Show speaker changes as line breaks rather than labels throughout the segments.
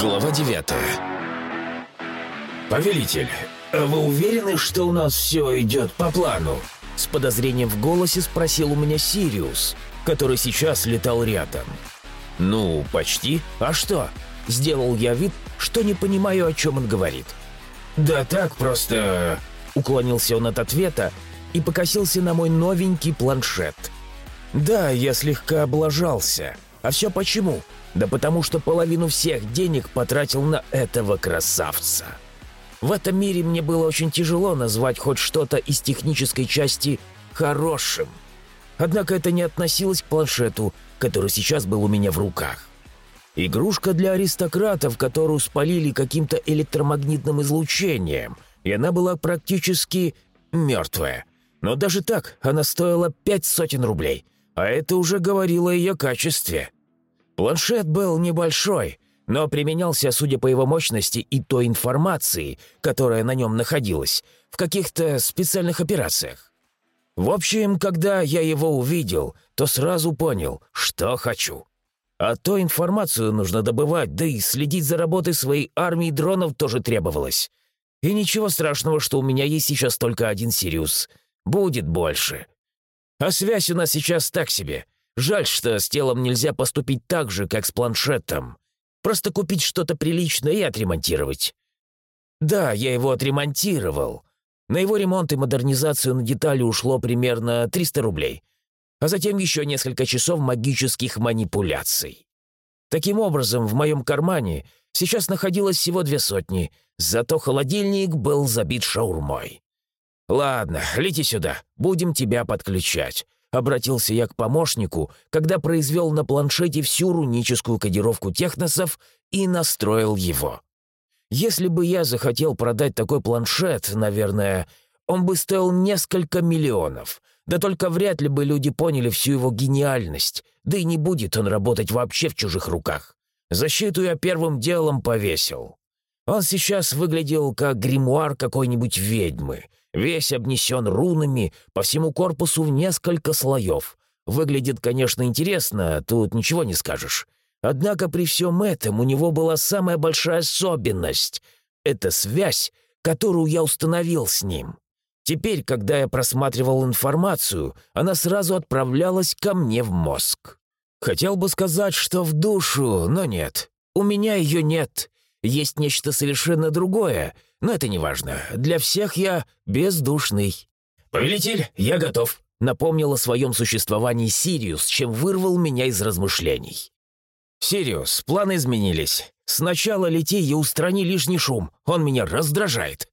Глава 9 «Повелитель, а вы уверены, что у нас все идет по плану?» С подозрением в голосе спросил у меня Сириус, который сейчас летал рядом. «Ну, почти. А что?» Сделал я вид, что не понимаю, о чем он говорит. «Да так, просто...» Уклонился он от ответа и покосился на мой новенький планшет. «Да, я слегка облажался. А все почему? Да потому что половину всех денег потратил на этого красавца. В этом мире мне было очень тяжело назвать хоть что-то из технической части хорошим. Однако это не относилось к планшету, который сейчас был у меня в руках. Игрушка для аристократов, которую спалили каким-то электромагнитным излучением, и она была практически мертвая. Но даже так она стоила пять сотен рублей, а это уже говорило о ее качестве. Планшет был небольшой, но применялся, судя по его мощности и той информации, которая на нем находилась, в каких-то специальных операциях. В общем, когда я его увидел, то сразу понял, что хочу. А то информацию нужно добывать, да и следить за работой своей армии дронов тоже требовалось. И ничего страшного, что у меня есть сейчас только один Сириус. Будет больше. А связь у нас сейчас так себе — Жаль, что с телом нельзя поступить так же, как с планшетом. Просто купить что-то приличное и отремонтировать. Да, я его отремонтировал. На его ремонт и модернизацию на детали ушло примерно 300 рублей. А затем еще несколько часов магических манипуляций. Таким образом, в моем кармане сейчас находилось всего две сотни, зато холодильник был забит шаурмой. «Ладно, лети сюда, будем тебя подключать. Обратился я к помощнику, когда произвел на планшете всю руническую кодировку техносов и настроил его. Если бы я захотел продать такой планшет, наверное, он бы стоил несколько миллионов. Да только вряд ли бы люди поняли всю его гениальность, да и не будет он работать вообще в чужих руках. Защиту я первым делом повесил. Он сейчас выглядел как гримуар какой-нибудь ведьмы, Весь обнесен рунами, по всему корпусу в несколько слоев. Выглядит, конечно, интересно, тут ничего не скажешь. Однако при всем этом у него была самая большая особенность — это связь, которую я установил с ним. Теперь, когда я просматривал информацию, она сразу отправлялась ко мне в мозг. Хотел бы сказать, что в душу, но нет. У меня ее нет. Есть нечто совершенно другое — но это не важно. Для всех я бездушный». «Повелитель, я готов», — напомнил о своем существовании Сириус, чем вырвал меня из размышлений. «Сириус, планы изменились. Сначала лети и устрани лишний шум. Он меня раздражает».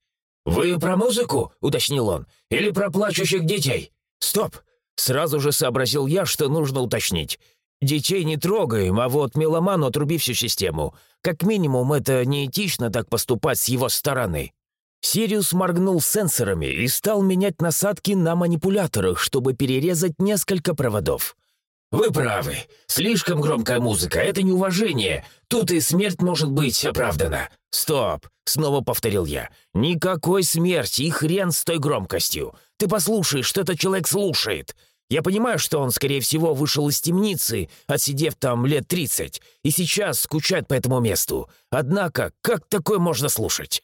«Вы про музыку?» — уточнил он. «Или про плачущих детей?» «Стоп!» Сразу же сообразил я, что нужно уточнить. Детей не трогаем, а вот меломану отруби всю систему. Как минимум, это неэтично так поступать с его стороны». Сириус моргнул сенсорами и стал менять насадки на манипуляторах, чтобы перерезать несколько проводов. «Вы правы. Слишком громкая музыка — это неуважение. Тут и смерть может быть оправдана». «Стоп!» — снова повторил я. «Никакой смерти и хрен с той громкостью. Ты послушай, что этот человек слушает. Я понимаю, что он, скорее всего, вышел из темницы, отсидев там лет тридцать, и сейчас скучает по этому месту. Однако, как такое можно слушать?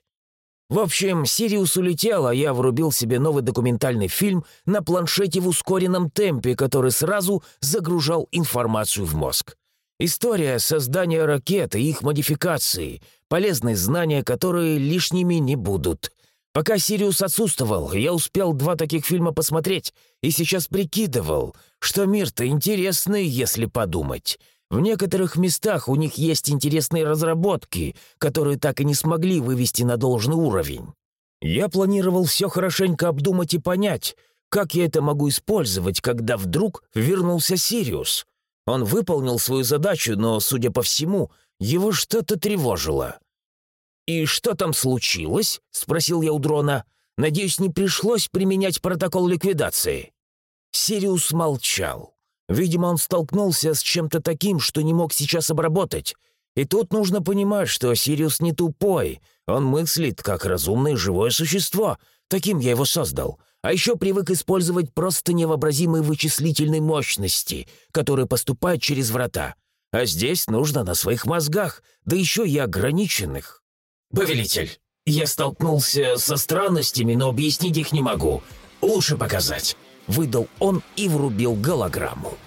В общем, Сириус улетел, а я врубил себе новый документальный фильм на планшете в ускоренном темпе, который сразу загружал информацию в мозг. История создания ракет и их модификации, полезные знания, которые лишними не будут. Пока Сириус отсутствовал, я успел два таких фильма посмотреть и сейчас прикидывал, что мир-то интересный, если подумать. В некоторых местах у них есть интересные разработки, которые так и не смогли вывести на должный уровень. Я планировал все хорошенько обдумать и понять, как я это могу использовать, когда вдруг вернулся Сириус. Он выполнил свою задачу, но, судя по всему, его что-то тревожило. «И что там случилось?» — спросил я у дрона. «Надеюсь, не пришлось применять протокол ликвидации». Сириус молчал. Видимо, он столкнулся с чем-то таким, что не мог сейчас обработать. И тут нужно понимать, что Сириус не тупой. Он мыслит, как разумное живое существо. Таким я его создал. А еще привык использовать просто невообразимые вычислительные мощности, которые поступают через врата. А здесь нужно на своих мозгах, да еще и ограниченных. «Повелитель, я столкнулся со странностями, но объяснить их не могу. Лучше показать», — выдал он и врубил голограмму.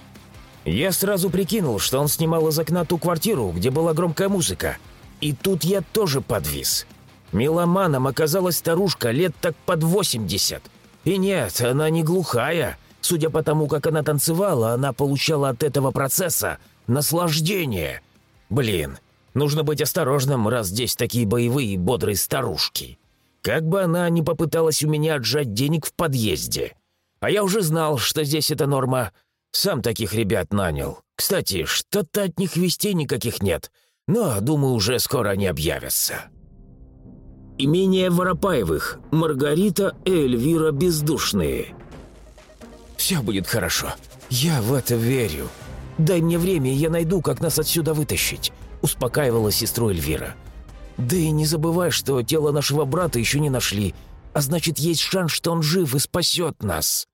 Я сразу прикинул, что он снимал из окна ту квартиру, где была громкая музыка. И тут я тоже подвис. Меломаном оказалась старушка лет так под 80. И нет, она не глухая. Судя по тому, как она танцевала, она получала от этого процесса наслаждение. Блин, нужно быть осторожным, раз здесь такие боевые и бодрые старушки. Как бы она ни попыталась у меня отжать денег в подъезде. А я уже знал, что здесь эта норма – сам таких ребят нанял. Кстати, что-то от них вестей никаких нет, но, думаю, уже скоро они объявятся. Имение Воропаевых. Маргарита и Эльвира Бездушные. «Все будет хорошо. Я в это верю. Дай мне время, и я найду, как нас отсюда вытащить», – успокаивала сестру Эльвира. «Да и не забывай, что тело нашего брата еще не нашли, а значит, есть шанс, что он жив и спасет нас».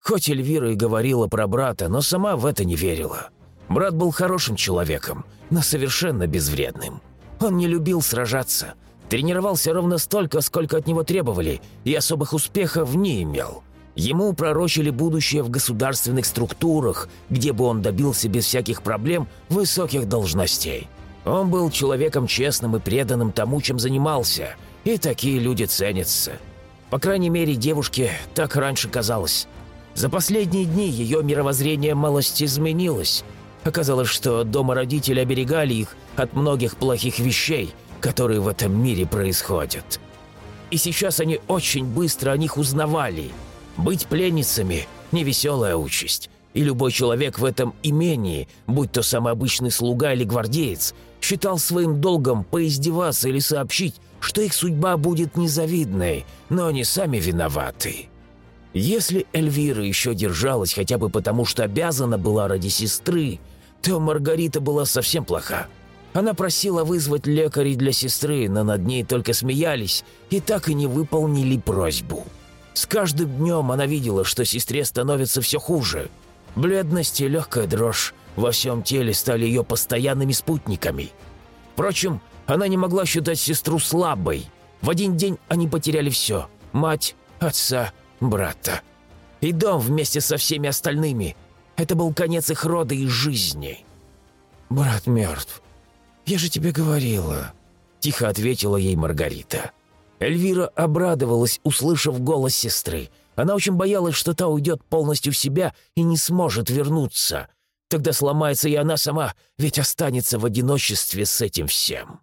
Хоть Эльвира и говорила про брата, но сама в это не верила. Брат был хорошим человеком, но совершенно безвредным. Он не любил сражаться, тренировался ровно столько, сколько от него требовали, и особых успехов не имел. Ему пророчили будущее в государственных структурах, где бы он добился без всяких проблем высоких должностей. Он был человеком честным и преданным тому, чем занимался, и такие люди ценятся. По крайней мере, девушке так раньше казалось. За последние дни ее мировоззрение малость изменилось. Оказалось, что дома родители оберегали их от многих плохих вещей, которые в этом мире происходят. И сейчас они очень быстро о них узнавали. Быть пленницами – невеселая участь. И любой человек в этом имении, будь то самый обычный слуга или гвардеец, считал своим долгом поиздеваться или сообщить, что их судьба будет незавидной, но они сами виноваты. Если Эльвира еще держалась хотя бы потому, что обязана была ради сестры, то Маргарита была совсем плоха. Она просила вызвать лекарей для сестры, но над ней только смеялись и так и не выполнили просьбу. С каждым днем она видела, что сестре становится все хуже. Бледность и легкая дрожь во всем теле стали ее постоянными спутниками. Впрочем, она не могла считать сестру слабой. В один день они потеряли все – мать, отца брата. И дом вместе со всеми остальными. Это был конец их рода и жизни. «Брат мертв. Я же тебе говорила», – тихо ответила ей Маргарита. Эльвира обрадовалась, услышав голос сестры. Она очень боялась, что та уйдет полностью в себя и не сможет вернуться. Тогда сломается и она сама, ведь останется в одиночестве с этим всем.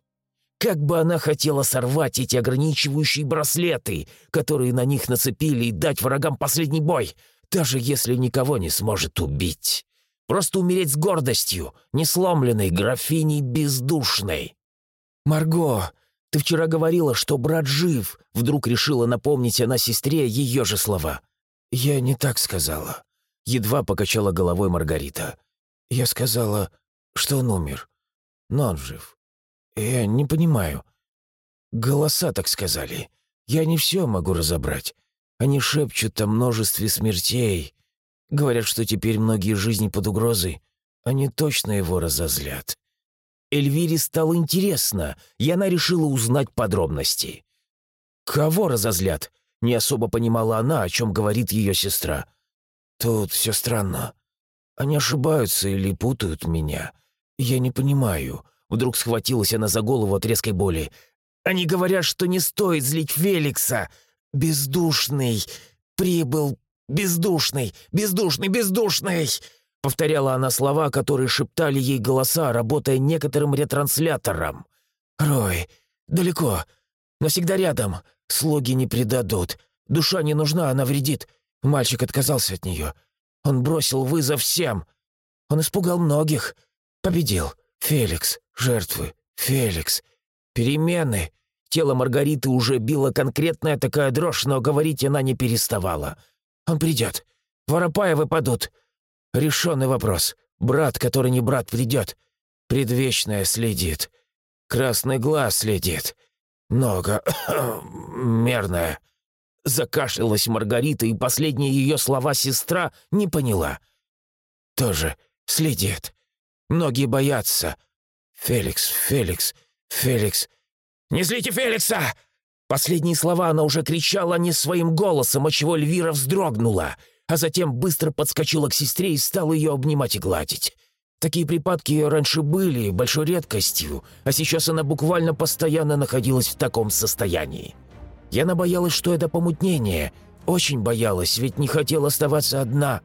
Как бы она хотела сорвать эти ограничивающие браслеты, которые на них нацепили, и дать врагам последний бой, даже если никого не сможет убить. Просто умереть с гордостью, не сломленной графиней бездушной. «Марго, ты вчера говорила, что брат жив», — вдруг решила напомнить она сестре ее же слова. «Я не так сказала», — едва покачала головой Маргарита. «Я сказала, что он умер, но он жив. «Я не понимаю. Голоса так сказали. Я не все могу разобрать. Они шепчут о множестве смертей. Говорят, что теперь многие жизни под угрозой. Они точно его разозлят». Эльвире стало интересно, и она решила узнать подробности. «Кого разозлят?» — не особо понимала она, о чем говорит ее сестра. «Тут все странно. Они ошибаются или путают меня. Я не понимаю. Вдруг схватилась она за голову от резкой боли. «Они говорят, что не стоит злить Феликса! Бездушный! Прибыл! Бездушный! Бездушный! Бездушный!» Повторяла она слова, которые шептали ей голоса, работая некоторым ретранслятором. «Рой, далеко, но всегда рядом. Слуги не предадут. Душа не нужна, она вредит. Мальчик отказался от нее. Он бросил вызов всем. Он испугал многих. Победил. Феликс. Жертвы. Феликс. Перемены. Тело Маргариты уже било конкретная такая дрожь, но говорить она не переставала. Он придет. Воропаевы падут. Решенный вопрос. Брат, который не брат, придет. Предвечная следит. Красный глаз следит. Много. мерное. Закашлялась Маргарита, и последние ее слова сестра не поняла. Тоже следит. Многие боятся. Феликс, Феликс, Феликс. «Не злите Феликса!» Последние слова она уже кричала не своим голосом, отчего Эльвира вздрогнула, а затем быстро подскочила к сестре и стала ее обнимать и гладить. Такие припадки раньше были большой редкостью, а сейчас она буквально постоянно находилась в таком состоянии. Яна боялась, что это помутнение. Очень боялась, ведь не хотела оставаться одна.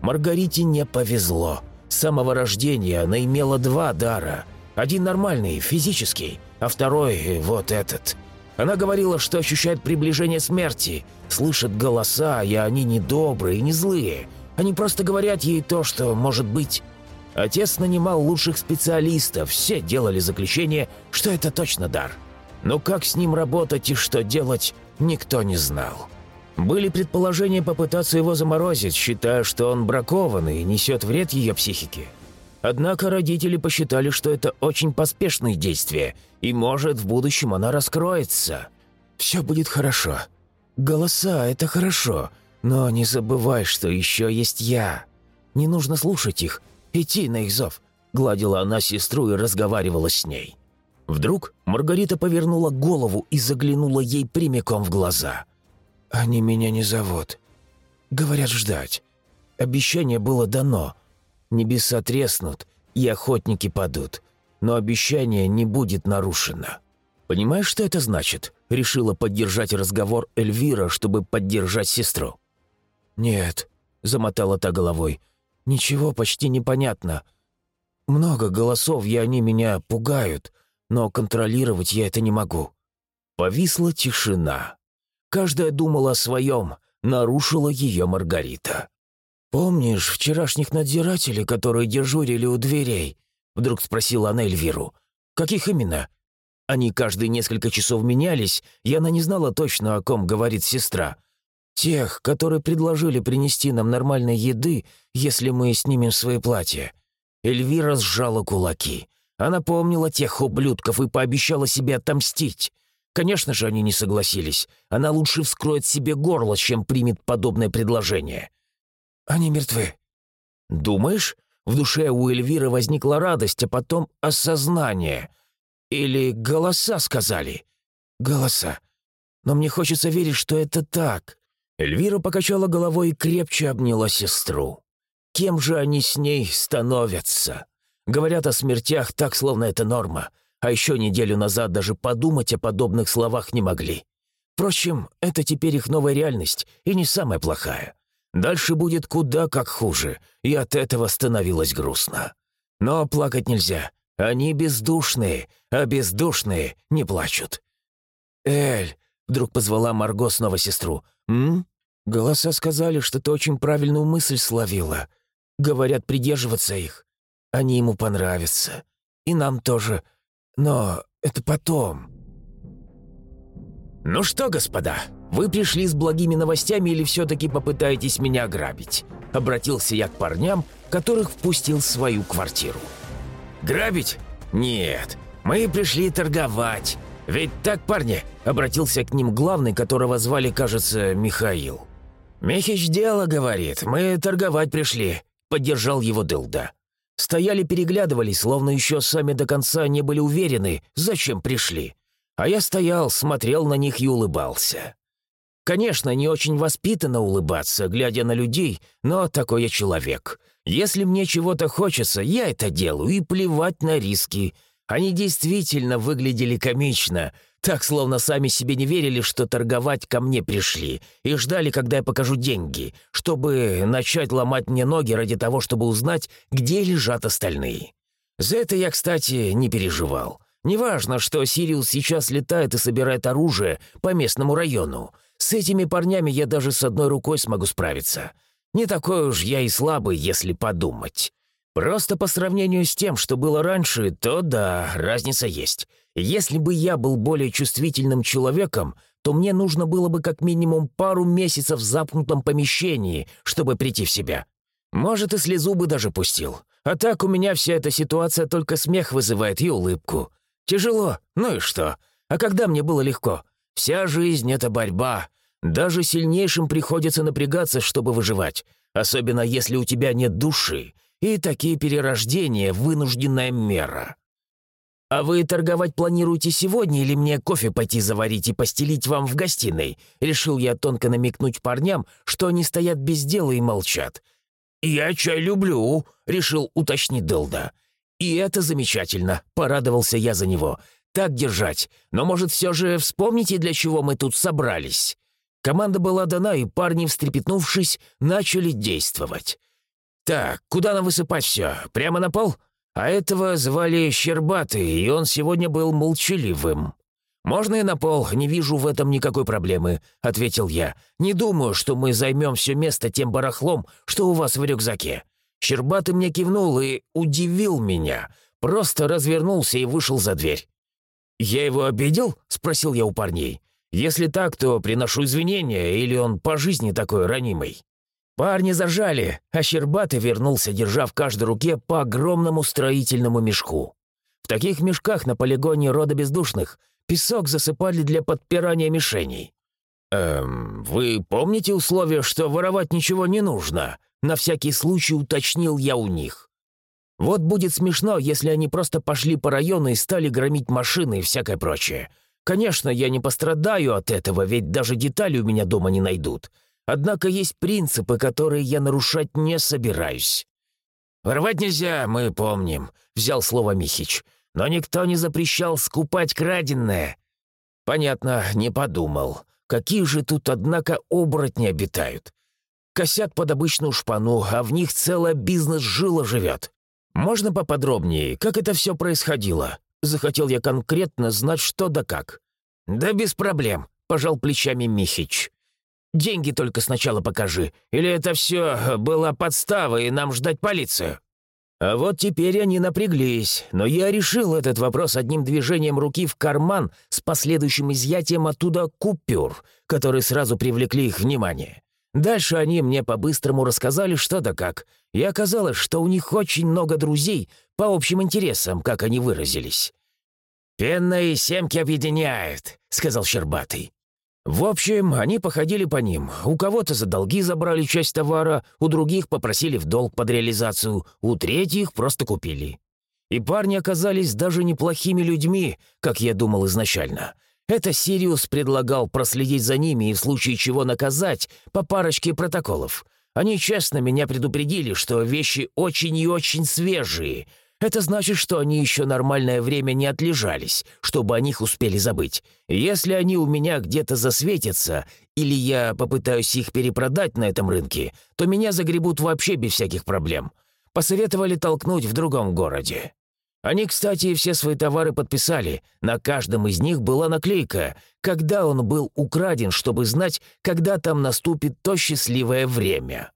Маргарите не повезло. С самого рождения она имела два дара. Один нормальный, физический, а второй — вот этот. Она говорила, что ощущает приближение смерти, слышит голоса, и они не добрые, не злые. Они просто говорят ей то, что может быть. Отец нанимал лучших специалистов, все делали заключение, что это точно дар. Но как с ним работать и что делать, никто не знал. Были предположения попытаться его заморозить, считая, что он бракованный и несет вред ее психике. Однако родители посчитали, что это очень поспешные действия, и, может, в будущем она раскроется. Все будет хорошо. Голоса — это хорошо, но не забывай, что еще есть я. Не нужно слушать их, идти на их зов. Гладила она сестру и разговаривала с ней. Вдруг Маргарита повернула голову и заглянула ей прямиком в глаза. «Они меня не зовут. Говорят ждать. Обещание было дано — Небеса треснут, и охотники падут. Но обещание не будет нарушено. Понимаешь, что это значит?» Решила поддержать разговор Эльвира, чтобы поддержать сестру. «Нет», — замотала та головой. «Ничего почти непонятно. Много голосов, и они меня пугают, но контролировать я это не могу». Повисла тишина. Каждая думала о своем, нарушила ее Маргарита. «Помнишь вчерашних надзирателей, которые дежурили у дверей?» Вдруг спросила она Эльвиру. «Каких именно?» Они каждые несколько часов менялись, и она не знала точно, о ком говорит сестра. «Тех, которые предложили принести нам нормальной еды, если мы снимем свои платья». Эльвира сжала кулаки. Она помнила тех ублюдков и пообещала себе отомстить. Конечно же, они не согласились. Она лучше вскроет себе горло, чем примет подобное предложение. Они мертвы». «Думаешь?» В душе у Эльвиры возникла радость, а потом осознание. Или голоса сказали. «Голоса. Но мне хочется верить, что это так». Эльвира покачала головой и крепче обняла сестру. Кем же они с ней становятся? Говорят о смертях так, словно это норма, а еще неделю назад даже подумать о подобных словах не могли. Впрочем, это теперь их новая реальность, и не самая плохая. Дальше будет куда как хуже, и от этого становилось грустно. Но плакать нельзя. Они бездушные, а бездушные не плачут. «Эль!» — вдруг позвала Марго снова сестру. «М? Голоса сказали, что ты очень правильную мысль словила. Говорят, придерживаться их. Они ему понравятся. И нам тоже. Но это потом». «Ну что, господа, вы пришли с благими новостями или все-таки попытаетесь меня ограбить?» Обратился я к парням, которых впустил в свою квартиру. «Грабить? Нет, мы пришли торговать. Ведь так, парни?» Обратился к ним главный, которого звали, кажется, Михаил. «Михич дело, — говорит, — мы торговать пришли», — поддержал его Дылда. Стояли переглядывались, словно еще сами до конца не были уверены, зачем пришли. А я стоял, смотрел на них и улыбался. Конечно, не очень воспитанно улыбаться, глядя на людей, но такой я человек. Если мне чего-то хочется, я это делаю, и плевать на риски. Они действительно выглядели комично, так, словно сами себе не верили, что торговать ко мне пришли, и ждали, когда я покажу деньги, чтобы начать ломать мне ноги ради того, чтобы узнать, где лежат остальные. За это я, кстати, не переживал. Неважно, что Сириус сейчас летает и собирает оружие по местному району. С этими парнями я даже с одной рукой смогу справиться. Не такой уж я и слабый, если подумать. Просто по сравнению с тем, что было раньше, то да, разница есть. Если бы я был более чувствительным человеком, то мне нужно было бы как минимум пару месяцев в запнутом помещении, чтобы прийти в себя. Может, и слезу бы даже пустил. А так у меня вся эта ситуация только смех вызывает и улыбку. Тяжело, ну и что? А когда мне было легко? Вся жизнь — это борьба. Даже сильнейшим приходится напрягаться, чтобы выживать. Особенно если у тебя нет души. И такие перерождения – вынужденная мера. «А вы торговать планируете сегодня или мне кофе пойти заварить и постелить вам в гостиной?» Решил я тонко намекнуть парням, что они стоят без дела и молчат. «Я чай люблю», — решил уточнить Дылда. «И это замечательно», — порадовался я за него. «Так держать. Но, может, все же вспомните, для чего мы тут собрались?» Команда была дана, и парни, встрепетнувшись, начали действовать. «Так, куда нам высыпать все? Прямо на пол?» А этого звали Щербатый, и он сегодня был молчаливым. «Можно и на пол, не вижу в этом никакой проблемы», — ответил я. «Не думаю, что мы займем все место тем барахлом, что у вас в рюкзаке». Щербатый мне кивнул и удивил меня. Просто развернулся и вышел за дверь. «Я его обидел?» — спросил я у парней. «Если так, то приношу извинения, или он по жизни такой ранимый?» Парни зажали, а Щербатый вернулся, держа в каждой руке по огромному строительному мешку. В таких мешках на полигоне рода бездушных песок засыпали для подпирания мишеней. «Эм, вы помните условия, что воровать ничего не нужно?» На всякий случай уточнил я у них. Вот будет смешно, если они просто пошли по району и стали громить машины и всякое прочее. Конечно, я не пострадаю от этого, ведь даже детали у меня дома не найдут. Однако есть принципы, которые я нарушать не собираюсь. «Воровать нельзя, мы помним», — взял слово Михич. «Но никто не запрещал скупать краденное». «Понятно, не подумал. Какие же тут, однако, оборотни обитают? Косят под обычную шпану, а в них целая бизнес-жила живет. Можно поподробнее, как это все происходило? Захотел я конкретно знать, что да как». «Да без проблем», — пожал плечами Михич. Деньги только сначала покажи. Или это все была подстава, и нам ждать полицию?» А вот теперь они напряглись, но я решил этот вопрос одним движением руки в карман с последующим изъятием оттуда купюр, которые сразу привлекли их внимание. Дальше они мне по-быстрому рассказали что да как, и оказалось, что у них очень много друзей по общим интересам, как они выразились. «Пенные семки объединяют», — сказал Щербатый. В общем, они походили по ним. У кого-то за долги забрали часть товара, у других попросили в долг под реализацию, у третьих просто купили. И парни оказались даже неплохими людьми, как я думал изначально. Это Сириус предлагал проследить за ними и в случае чего наказать по парочке протоколов. Они честно меня предупредили, что вещи очень и очень свежие — это значит, что они еще нормальное время не отлежались, чтобы о них успели забыть. Если они у меня где-то засветятся, или я попытаюсь их перепродать на этом рынке, то меня загребут вообще без всяких проблем. Посоветовали толкнуть в другом городе. Они, кстати, все свои товары подписали. На каждом из них была наклейка, когда он был украден, чтобы знать, когда там наступит то счастливое время.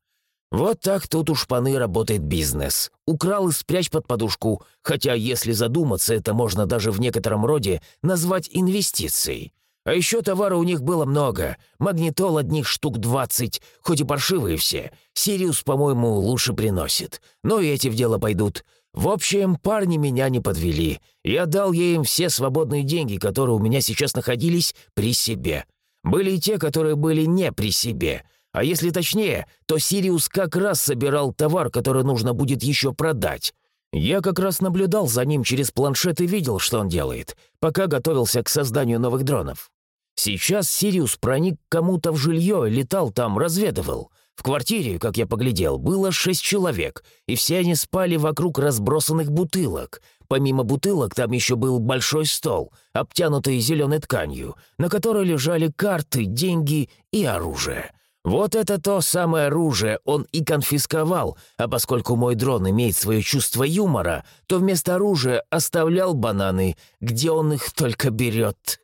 Вот так тут у шпаны работает бизнес. Украл и спрячь под подушку, хотя, если задуматься, это можно даже в некотором роде назвать инвестицией. А еще товара у них было много. Магнитол одних штук двадцать, хоть и паршивые все. Сириус, по-моему, лучше приносит. Но и эти в дело пойдут. В общем, парни меня не подвели. Я дал ей им все свободные деньги, которые у меня сейчас находились при себе. Были и те, которые были не при себе — а если точнее, то Сириус как раз собирал товар, который нужно будет еще продать. Я как раз наблюдал за ним через планшет и видел, что он делает, пока готовился к созданию новых дронов. Сейчас Сириус проник кому-то в жилье, летал там, разведывал. В квартире, как я поглядел, было шесть человек, и все они спали вокруг разбросанных бутылок. Помимо бутылок там еще был большой стол, обтянутый зеленой тканью, на которой лежали карты, деньги и оружие. Вот это то самое оружие он и конфисковал, а поскольку мой дрон имеет свое чувство юмора, то вместо оружия оставлял бананы, где он их только берет.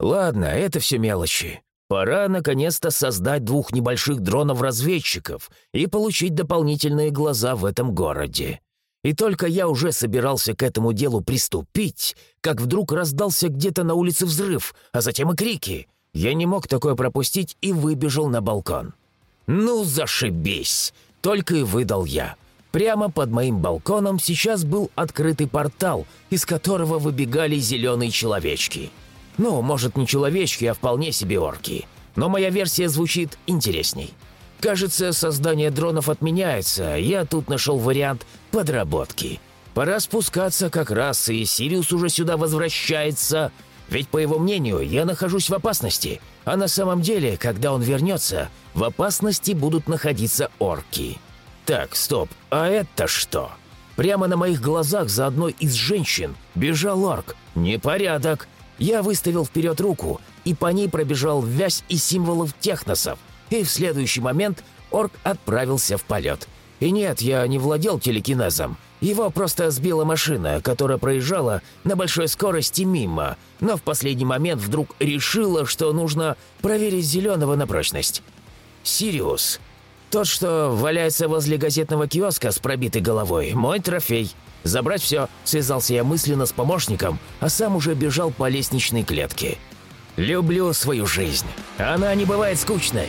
Ладно, это все мелочи. Пора наконец-то создать двух небольших дронов-разведчиков и получить дополнительные глаза в этом городе. И только я уже собирался к этому делу приступить, как вдруг раздался где-то на улице взрыв, а затем и крики — я не мог такое пропустить и выбежал на балкон. «Ну, зашибись!» — только и выдал я. Прямо под моим балконом сейчас был открытый портал, из которого выбегали зеленые человечки. Ну, может, не человечки, а вполне себе орки. Но моя версия звучит интересней. Кажется, создание дронов отменяется, я тут нашел вариант подработки. Пора спускаться как раз, и Сириус уже сюда возвращается. Ведь, по его мнению, я нахожусь в опасности. А на самом деле, когда он вернется, в опасности будут находиться орки. Так, стоп, а это что? Прямо на моих глазах за одной из женщин бежал орк. Непорядок. Я выставил вперед руку, и по ней пробежал вязь из символов техносов. И в следующий момент орк отправился в полет. И нет, я не владел телекинезом. Его просто сбила машина, которая проезжала на большой скорости мимо, но в последний момент вдруг решила, что нужно проверить зеленого на прочность. «Сириус. Тот, что валяется возле газетного киоска с пробитой головой, мой трофей. Забрать все», — связался я мысленно с помощником, а сам уже бежал по лестничной клетке. «Люблю свою жизнь. Она не бывает скучной.